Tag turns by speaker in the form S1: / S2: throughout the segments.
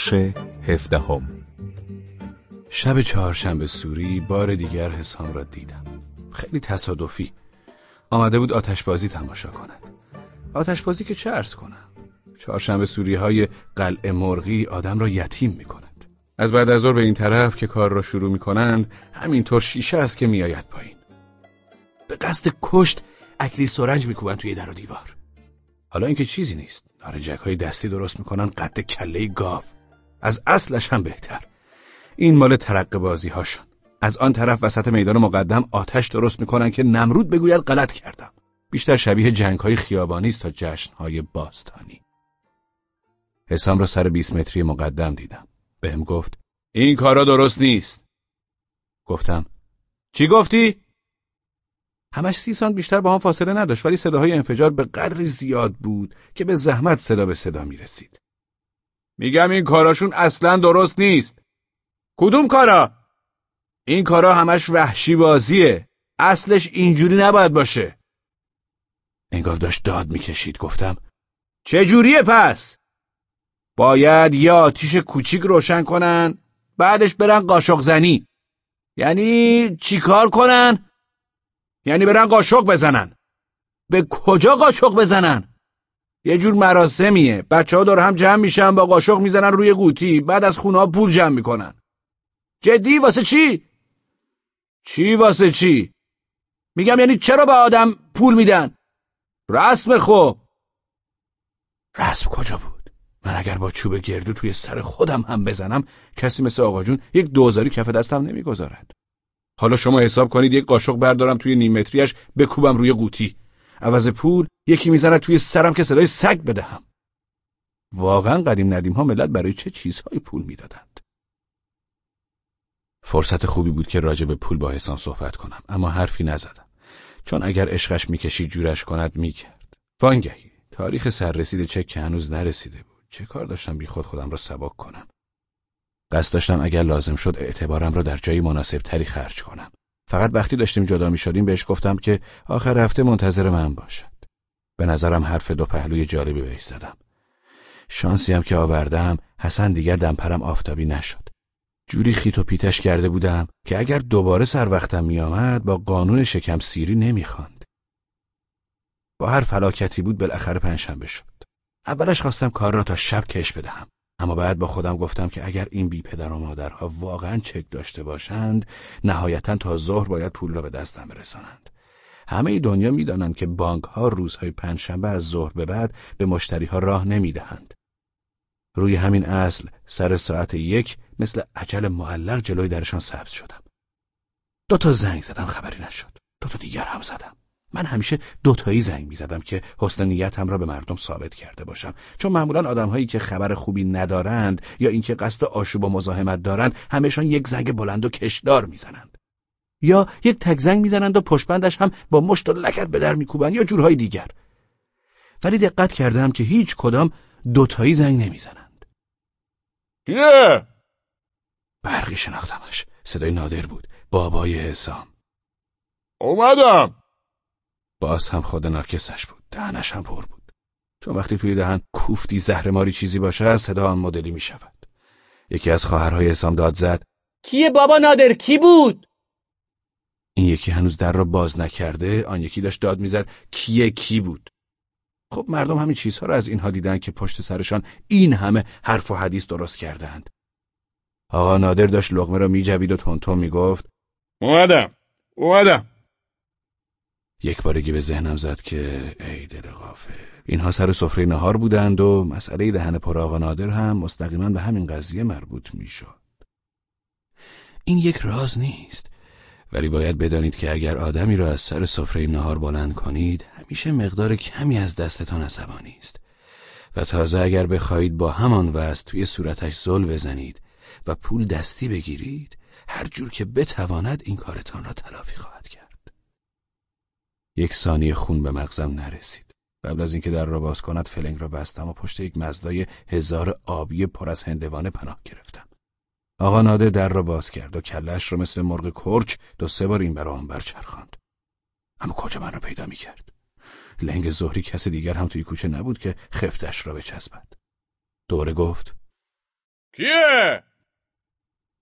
S1: بخش هفدهم. شب چهارشنبه سوری بار دیگر حسام را دیدم. خیلی تصادفی. آمده بود آتشبازی تماشا کند. آتشبازی که چه ارز کنم؟ چهارشنبه سوری های قلع مرغی آدم را یتیم می کند از بعد از ظهر به این طرف که کار را شروع می کنند همینطور شیشه است که میآید پایین. به قصد کشت اکلی سرنج میکوبند توی در و دیوار. حالا اینکه چیزی نیست. نارنجک های دستی درست می‌کنن قد کله گاو. از اصلش هم بهتر. این مال ترقه بازی هاشون از آن طرف وسط میدان مقدم آتش درست می‌کنن که نمرود بگوید غلط کردم. بیشتر شبیه جنگ های خیابانی است تا جشن های باستانی. حسام را سر 20 متری مقدم دیدم. بهم گفت این کارا درست نیست. گفتم چی گفتی؟ همش سی سان بیشتر با هم فاصله نداشت ولی صداهای انفجار به قدری زیاد بود که به زحمت صدا به صدا می رسید. میگم این کاراشون اصلا درست نیست. کدوم کارا؟ این کارا همش وحشی بازیه. اصلش اینجوری نباید باشه. انگار داشت داد می‌کشید گفتم چه جوریه پس؟ باید یه آتیش کوچیک روشن کنن بعدش برن قاشق زنی. یعنی چیکار کنن؟ یعنی برن قاشق بزنن به کجا قاشق بزنن یه جور مراسمیه بچه ها دور هم جمع میشن با قاشق می‌زنن روی قوطی بعد از خونه پول جمع می‌کنن جدی واسه چی؟ چی واسه چی؟ میگم یعنی چرا به آدم پول میدن؟ رسم خوب رسم کجا بود؟ من اگر با چوب گردو توی سر خودم هم بزنم کسی مثل آقا جون یک دوزاری کف دستم نمی‌گذارد حالا شما حساب کنید یک قاشق بردارم توی نیم متریش بکوبم روی قوطی عوض پول یکی می‌زنه توی سرم که صدای سگ بدهم. واقعا قدیم ندیم ها ملت برای چه چیزهایی پول می‌دادند؟ فرصت خوبی بود که راجع به پول با حسان صحبت کنم اما حرفی نزدم. چون اگر عشقش می‌کشید جورش کند می‌کرد. وانگهی. تاریخ سررسید چک که هنوز نرسیده بود. چه کار داشتم بی خود خودم را سبک کنم؟ قصد داشتم اگر لازم شد اعتبارم را در جایی مناسب تری خرج کنم. فقط وقتی داشتیم جدا می شدیم بهش گفتم که آخر هفته منتظر من باشد. به نظرم حرف دو پهلوی جالبی بهش زدم. شانسی هم که آوردم حسن دیگر دمپرم آفتابی نشد. جوری خیت و پیتش کرده بودم که اگر دوباره سر وقتم می آمد با قانون شکم سیری نمی‌خواند. با هر فلاکتی بود بالاخره پنجشنبه شد. اولش خواستم کار را تا شب کش بدهم. اما بعد با خودم گفتم که اگر این بی پدر و مادرها واقعا چک داشته باشند نهایتا تا ظهر باید پول را به دستم برسانند. همه دنیا می‌دانند که بانک ها روزهای پنجشنبه از ظهر به بعد به مشتری ها راه نمی‌دهند. روی همین اصل سر ساعت یک مثل عجل معلق جلوی درشان سبز شدم. دو تا زنگ زدم خبری نشد. دو تا دیگر هم زدم. من همیشه دوتایی زنگ می‌زدم که حسن نیتم را به مردم ثابت کرده باشم. چون معمولا آدمهایی که خبر خوبی ندارند یا اینکه قصد آشوب و مزاحمت دارند همشان یک زنگ بلند و کشدار می‌زنند. یا یک تک زنگ می‌زنند و پشتبندش هم با مشت و لکت به در میکوبند یا جورهای دیگر. ولی دقت کردم که هیچ کدام دوتایی زنگ نمی‌زنند. کیه؟ برقی شناختمش. صدای نادر بود. بابای حسام. اومدم. باز هم خود ناکسش بود. دهنش هم پر بود. چون وقتی توی دهن کوفتی زهرماری چیزی باشه صدا هم مدلی می شود یکی از خواهرهای حسام داد زد
S2: کیه بابا نادر؟ کی بود؟
S1: این یکی هنوز در را باز نکرده آن یکی داشت داد می‌زد کیه کی بود؟ خب مردم همین چیزها را از اینها دیدن که پشت سرشان این همه حرف و حدیث درست کردند. آقا نادر داشت لغمه را میجوید و تونتون می‌گفت
S3: اومدم. اومدم.
S1: یک بارگی به ذهنم زد که ای دل غافه اینها سر سفره نهار بودند و مسئله دهن پر آقا نادر هم مستقیما به همین قضیه مربوط می‌شد. این یک راز نیست ولی باید بدانید که اگر آدمی را از سر سفره نهار بلند کنید همیشه مقدار کمی از دستتان عصبانی است. و تازه اگر بخواهید با همان وزن توی صورتش زل بزنید و پول دستی بگیرید هر جور که بتواند این کارتان را تلافی خواهد کرد. یک ثانیه خون به مغزم نرسید. قبل از اینکه در را باز کند فلنگ را بستم و پشت یک مزدای هزار آبی پر از هندوانه پناه گرفتم. آقا ناده در را باز کرد و کلش را مثل مرغ کرچ دو سه بار این برا آن برچرخاند. اما کجا من را پیدا می کرد؟ لنگ زهری کس دیگر هم توی کوچه نبود که خفتش را بچسبد. دوره گفت
S3: کیه؟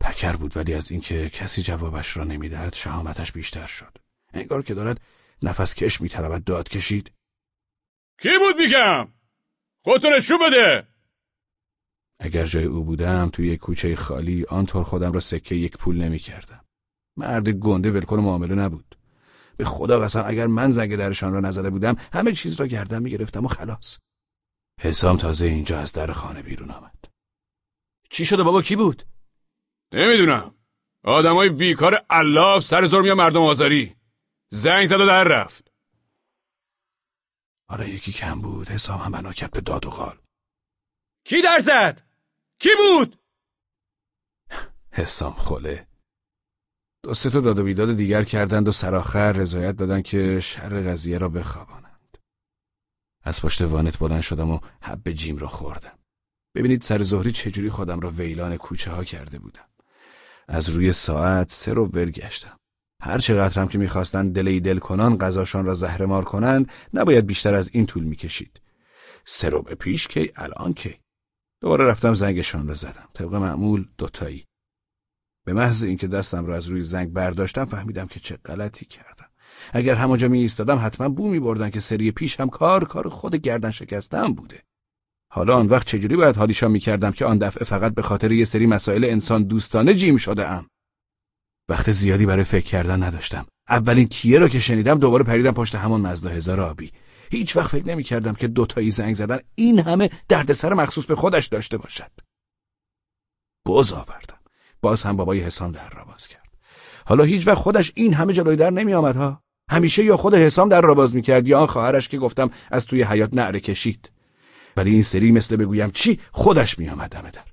S1: پکر بود ولی از اینکه کسی جوابش را نمی‌دهد شهامتش بیشتر شد. انگار که دارد نفس کش میترود داد کشید.
S3: کی بود میگم؟ خودتو نشون بده
S1: اگر جای او بودم توی یک کوچه خالی آنطور خودم را سکه یک پول نمی کردم. مرد گنده ولکن معامله نبود. به خدا قسم اگر من زنگ درشان را نزده بودم همه چیز را گردن می گرفتم و خلاص. حسام تازه اینجا از در خانه بیرون آمد.
S2: چی شده بابا کی بود؟
S3: نمی‌دونم آدمای بیکار الاف سر زور یا مردم آزاری زنگ زد و در رفت.
S1: آره یکی کم بود. حسام هم بنا کرد به داد و غال.
S2: کی در زد؟ کی بود؟
S1: حسام خله دو سه تا داد و بیداد دیگر کردند و سرآخر رضایت دادند که شر قضیه را بخوابانند. از پشت وانت بلند شدم و حب جیم را خوردم. ببینید سر ظهری چجوری خودم را ویلان کوچه ها کرده بودم. از روی ساعت سه رو ول گشتم. هر چقدر هم که می‌خواستند دلی دل کنان غذاشان را زهرمار کنند نباید بیشتر از این طول می‌کشید. سه به پیش کی الان کی؟ دوباره رفتم زنگشان را زدم. طبق معمول دوتایی. به محض اینکه دستم را از روی زنگ برداشتم فهمیدم که چه غلطی کردم. اگر همانجا می ایستادم حتما بو می بردن که سری پیش هم کار کار خود گردن شکستم بوده. حالا آن وقت چجوری باید حالیشان می‌کردم که آن دفعه فقط به خاطر یه سری مسائل انسان دوستانه جیم شده ام. وقت زیادی برای فکر کردن نداشتم. اولین کیه را که شنیدم دوباره پریدم پشت همان مزدا هزار آبی. هیچ وقت فکر نمی‌کردم که دوتایی زنگ زدن این همه دردسر مخصوص به خودش داشته باشد. بز آوردم. باز هم بابای حسام در را باز کرد. حالا هیچ وقت خودش این همه جلوی در نمی آمد ها. همیشه یا خود حسام در را باز می‌کرد یا آن خواهرش که گفتم از توی حیات نعره کشید. ولی این سری مثل بگویم چی خودش میآمد دم در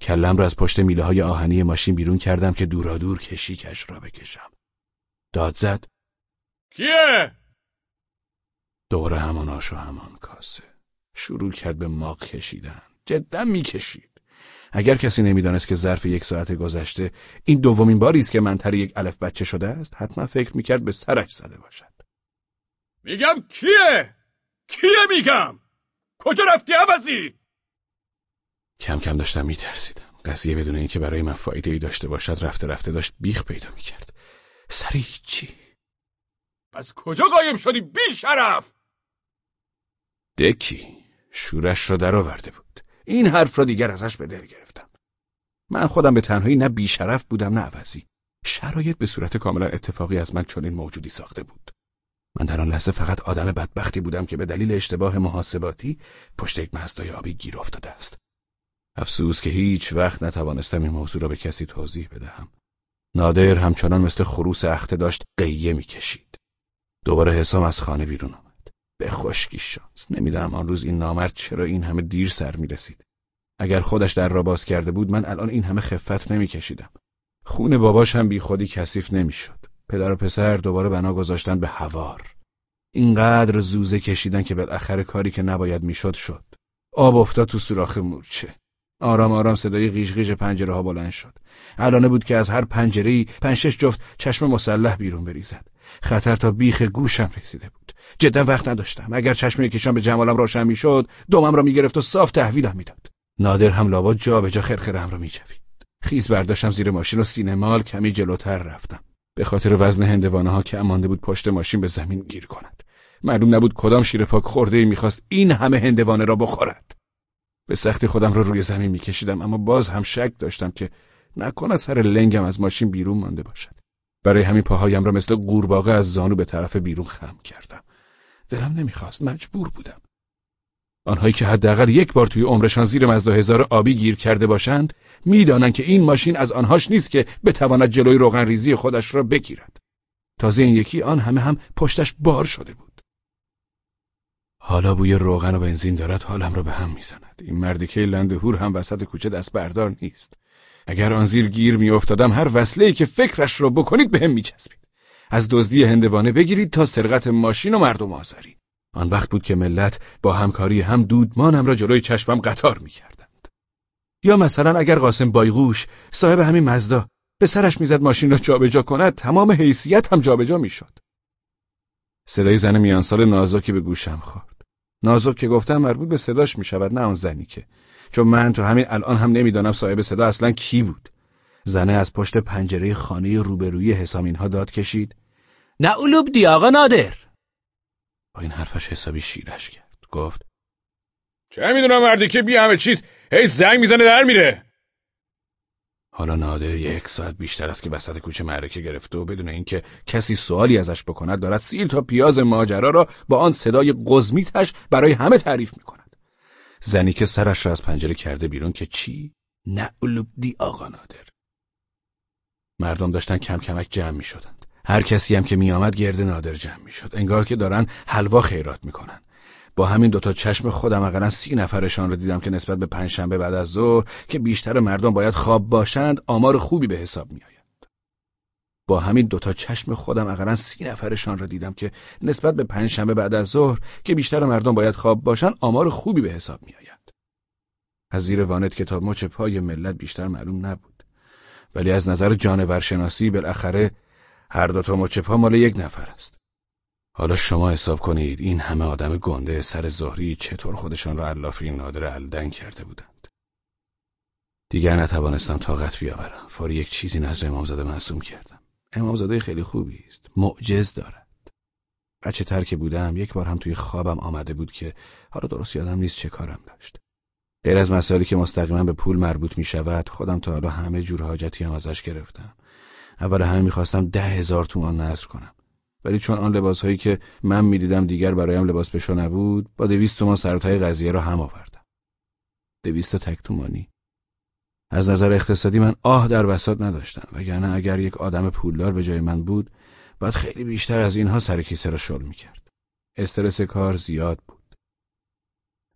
S1: کلم را از پشت میله های آهنی ماشین بیرون کردم که دورا دور کشیکش را بکشم داد زد
S3: کیه؟
S1: دوره همان آش و همان کاسه شروع کرد به ماق کشیدن جدا می‌کشید اگر کسی نمی‌دانست که ظرف یک ساعت گذشته این دومین باری است که منتر یک الف بچه شده است حتما فکر می‌کرد به سرش زده باشد
S3: میگم کیه؟ کیه میگم؟ کجا رفتی عوضی؟
S1: کم کم داشتم میترسیدم قضیه بدون اینکه برای من فایده ای داشته باشد رفته رفته داشت بیخ پیدا می‌کرد سری چی؟
S3: پس کجا قایم شدی بی شرف؟
S1: دکی شورش را درآورده بود این حرف را دیگر ازش به دل گرفتم من خودم به تنهایی نه بیشرف بودم نه عوضی شرایط به صورت کاملا اتفاقی از من چنین موجودی ساخته بود من در آن لحظه فقط آدم بدبختی بودم که به دلیل اشتباه محاسباتی پشت یک مزدای آبی گیر افتاده است. افسوس که هیچ وقت نتوانستم این موضوع را به کسی توضیح بدهم. نادر همچنان مثل خروس اخته داشت قیه می‌کشید. دوباره حسام از خانه بیرون آمد. به خشکی شانس. نمی‌دانم آن روز این نامرد چرا این همه دیر سر می رسید. اگر خودش در را باز کرده بود من الان این همه خفت نمیکشیدم. خون باباش هم بی خودی کثیف نمی‌شد. پدر و پسر دوباره بنا گذاشتن به هوار. اینقدر زوزه کشیدن که بالاخره کاری که نباید می‌شد شد. آب افتاد تو سوراخ مورچه. آرام آرام صدای غیش غیش پنجره ها بلند شد. الانه بود که از هر پنجره پنشش جفت چشم مسلح بیرون بریزد. خطر تا بیخ گوشم رسیده بود. جدا وقت نداشتم. اگر چشم یکیشان به جمالم روشن می‌شد، دومم را می‌گرفت و صاف تحویلم می‌داد. نادر هم لابد جا به جا خرخرم را میجوید. خیز برداشتم زیر ماشین و سینمال کمی جلوتر رفتم. به خاطر وزن هندوانه ها که امانده بود پشت ماشین به زمین گیر کند. معلوم نبود کدام شیر پاک خورده ای می‌خواست این همه هندوانه را بخورد. به سختی خودم را روی زمین میکشیدم اما باز هم شک داشتم که نکنه سر لنگم از ماشین بیرون مانده باشد. برای همین پاهایم را مثل قورباغه از زانو به طرف بیرون خم کردم. دلم نمی‌خواست مجبور بودم. آنهایی که حداقل یک بار توی عمرشان زیر مزدا هزار آبی گیر کرده باشند می‌دانند که این ماشین از آنهاش نیست که بتواند جلوی روغن ریزی خودش را بگیرد تازه این یکی آن همه هم پشتش بار شده بود حالا بوی روغن و بنزین دارد حالم را به هم می‌زند این مردی که لندهور هم وسط کوچه دست بردار نیست اگر آن زیر گیر میافتادم هر وصله که فکرش را بکنید به هم میچسبید از دزدی هندوانه بگیرید تا سرقت ماشین و مردم آزاری آن وقت بود که ملت با همکاری هم دودمانم را جلوی چشمم قطار می‌کردند. یا مثلا اگر قاسم بایغوش صاحب همین مزدا به سرش می‌زد ماشین را جابجا کند تمام حیثیت هم جابجا می‌شد. صدای زن میانسال نازکی به گوشم خورد. نازک که گفتم مربوط به صداش می‌شود نه آن زنی که چون من تو همین الان هم نمی‌دانم صاحب صدا اصلا کی بود. زنه از پشت پنجره خانه روبروی حسامین ها داد کشید.
S2: نه اولوب دی آقا نادر.
S1: با این حرفش حسابی شیرش کرد. گفت
S3: چه می‌دونم مردی که بی همه چیز هی زنگ می‌زنه در میره.
S1: حالا نادر یک ساعت بیشتر است که وسط کوچه معرکه گرفته و بدون اینکه کسی سوالی ازش بکند دارد سیر تا پیاز ماجرا را با آن صدای قزمیتش برای همه تعریف می‌کند زنی که سرش را از پنجره کرده بیرون که چی نه دی آقا نادر مردم داشتن کم کمک جمع می شدند. هر کسی هم که می آمد گرد نادر جمع می شد. انگار که دارن حلوا خیرات می کنن. با همین دوتا چشم خودم اقلا سی نفرشان رو دیدم که نسبت به پنجشنبه بعد از ظهر که بیشتر مردم باید خواب باشند آمار خوبی به حساب می آید. با همین دوتا چشم خودم اقلا سی نفرشان را دیدم که نسبت به پنجشنبه بعد از ظهر که بیشتر مردم باید خواب باشند آمار خوبی به حساب می آید. از زیر وانت کتاب مچ پای ملت بیشتر معلوم نبود. ولی از نظر جانورشناسی بالاخره هر دو تا مچ پا مال یک نفر است. حالا شما حساب کنید این همه آدم گنده سر ظهری چطور خودشان را علافی نادر الدن کرده بودند. دیگر نتوانستم طاقت بیاورم. فاری یک چیزی نظر امامزاده معصوم کردم. امامزاده خیلی خوبی است. معجز دارد. بچه تر که بودم یک بار هم توی خوابم آمده بود که حالا درست یادم نیست چه کارم داشت. غیر از مسائلی که مستقیما به پول مربوط می شود خودم تا حالا همه جور حاجتی هم ازش گرفتم اول همه می‌خواستم ده هزار تومان نظر کنم ولی چون آن لباس هایی که من می‌دیدم دیگر برایم لباس بشو نبود با دویست تومان سرتای قضیه را هم آوردم دویست تک تومانی از نظر اقتصادی من آه در وسط نداشتم وگرنه اگر یک آدم پولدار به جای من بود باید خیلی بیشتر از اینها سر کیسه را شل می‌کرد استرس کار زیاد بود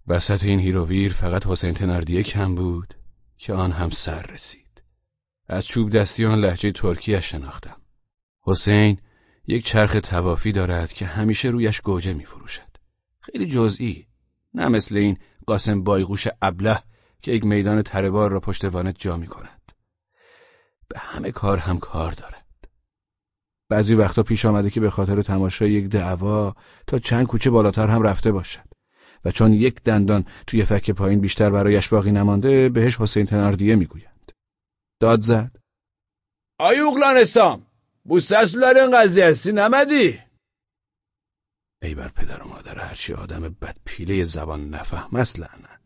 S1: وسط این هیروویر فقط حسین تناردیه کم بود که آن هم سر رسید. از چوب دستی آن لحجه ترکیش شناختم. حسین یک چرخ توافی دارد که همیشه رویش گوجه می فروشد. خیلی جزئی. نه مثل این قاسم بایغوش ابله که یک میدان تربار را پشت وانت جا می کند. به همه کار هم کار دارد. بعضی وقتا پیش آمده که به خاطر تماشای یک دعوا تا چند کوچه بالاتر هم رفته باشد. و چون یک دندان توی فک پایین بیشتر برایش باقی نمانده بهش حسین تناردیه می‌گویند داد زد
S2: آی اوغلان اسام بوسسولار این قضیه هستی نمدی
S1: ای بر پدر و مادر هرچی آدم بدپیله زبان نفهم لعنت.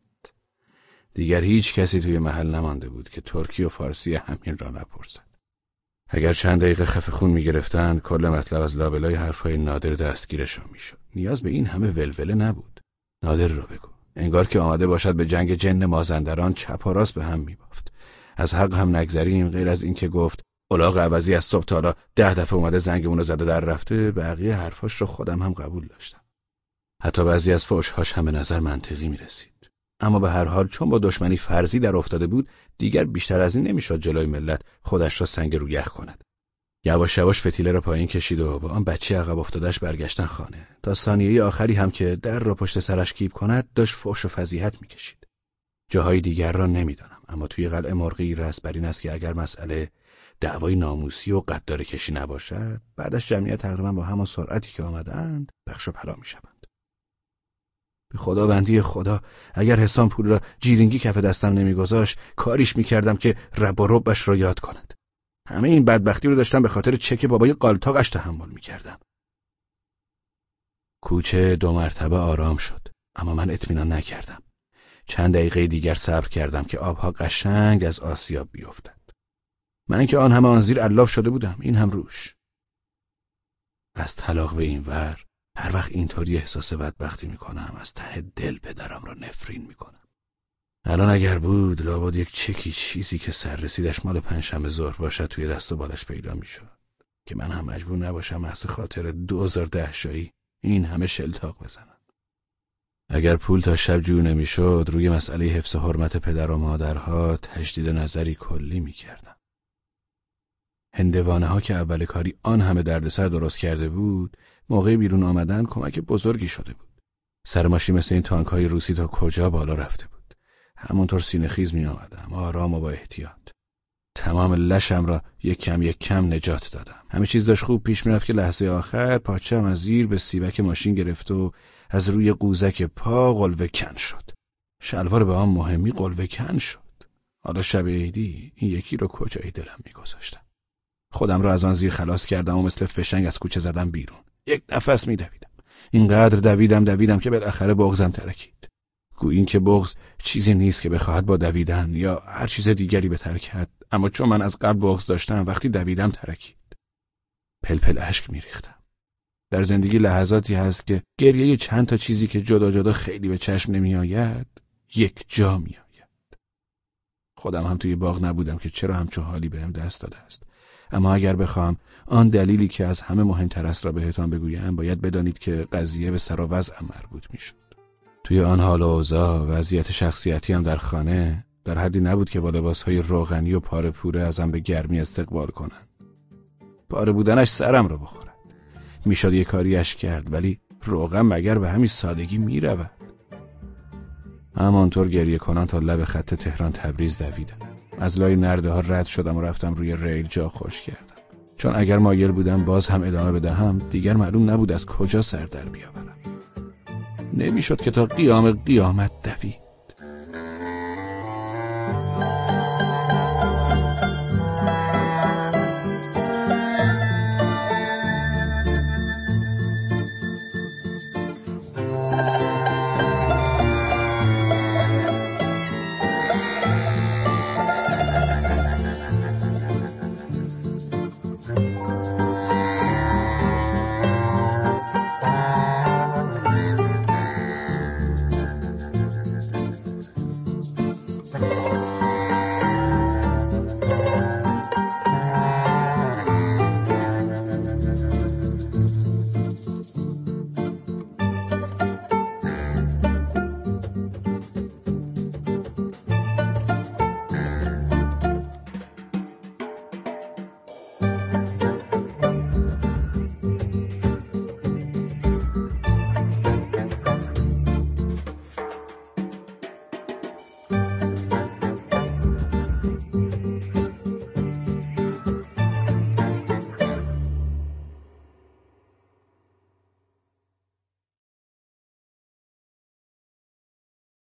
S1: دیگر هیچ کسی توی محل نمانده بود که ترکی و فارسی همین را نپرسد. اگر چند دقیقه خفه خون می‌گرفتند کل مطلب از لابلای حرفهای نادر دستگیرشان می‌شد. نیاز به این همه ولوله نبود. نادر رو بگو. انگار که آمده باشد به جنگ جن مازندران چپ و راست به هم میبافت. از حق هم نگذریم غیر از اینکه گفت الاغ عوضی از صبح تا ده دفعه اومده زنگمون رو زده در رفته بقیه حرفاش رو خودم هم قبول داشتم. حتی بعضی از فوشهاش هم به نظر منطقی می‌رسید. اما به هر حال چون با دشمنی فرضی در افتاده بود دیگر بیشتر از این نمی‌شد جلوی ملت خودش را سنگ رو یخ کند. یواش یواش فتیله را پایین کشید و با آن بچه عقب افتادش برگشتن خانه. تا ثانیه آخری هم که در را پشت سرش کیب کند داشت فوش و فضیحت می‌کشید. جاهای دیگر را نمی‌دانم اما توی قلعه مرغی رس بر این است که اگر مسئله دعوای ناموسی و قدار کشی نباشد بعدش جمعیت تقریبا با همان سرعتی که آمدند بخش و پلا می‌شوند به خدا بندی خدا اگر حسام پول را جیرینگی کف دستم نمیگذاشت کاریش می‌کردم که رب و ربش را یاد کند همه این بدبختی رو داشتم به خاطر چک بابای قالتاقش تحمل می‌کردم. کوچه دو مرتبه آرام شد اما من اطمینان نکردم. چند دقیقه دیگر صبر کردم که آبها قشنگ از آسیاب بیفتد. من که آن همه زیر الاف شده بودم این هم روش. از طلاق به این ور هر وقت اینطوری احساس بدبختی می‌کنم از ته دل پدرم را نفرین می‌کنم. الان اگر بود لابد یک چکی چیزی که سر رسیدش مال پنجشنبه ظهر باشد توی دست و بالش پیدا می‌شد که من هم مجبور نباشم محض خاطر دوزار دهشایی این همه شلتاق بزنم اگر پول تا شب جو نمی‌شد روی مسئله حفظ حرمت پدر و مادرها تجدید نظری کلی می‌کردم هندوانه ها که اول کاری آن همه دردسر درست کرده بود موقع بیرون آمدن کمک بزرگی شده بود. سر ماشین مثل این تانک های روسی تا کجا بالا رفته بود؟ همونطور سینه خیز می آمدم آرام و با احتیاط. تمام لشم را یک کم یک کم نجات دادم. همه چیز داشت خوب پیش می‌رفت که لحظه آخر پاچم از زیر به سیبک ماشین گرفت و از روی قوزک پا قلوه کن شد. شلوار به آن مهمی قلوه کن شد. حالا شب عیدی این یکی رو کجای دلم میگذاشتم؟ خودم را از آن زیر خلاص کردم و مثل فشنگ از کوچه زدم بیرون. یک نفس میدویدم. اینقدر دویدم دویدم که بالاخره بغزم ترکید. گویین که بغز چیزی نیست که بخواهد با دویدن یا هر چیز دیگری بترکد اما چون من از قبل بغز داشتم وقتی دویدم ترکید. پلپل اشک میریختم. در زندگی لحظاتی هست که گریه چند تا چیزی که جدا جدا خیلی به چشم نمیآید یک جا میآید. خودم هم توی باغ نبودم که چرا همچون حالی بهم دست داده است. اما اگر بخوام آن دلیلی که از همه مهمتر است را بهتان بگویم باید بدانید که قضیه به سر و وضعم مربوط می‌شد. توی آن حال و اوضاع وضعیت شخصیتی هم در خانه در حدی نبود که با لباسهای روغنی و پاره پوره ازم به گرمی استقبال کنند. پاره بودنش سرم را بخورد. می‌شد یه کاریش کرد ولی روغن مگر به همین سادگی می‌رود؟ همانطور گریه کنان تا لب خط تهران تبریز دویدم. از لای نرده ها رد شدم و رفتم روی ریل جا خوش کردم. چون اگر مایل بودم باز هم ادامه بدهم دیگر معلوم نبود از کجا سر در بیاورم. نمی‌شد که تا قیام قیامت دوید.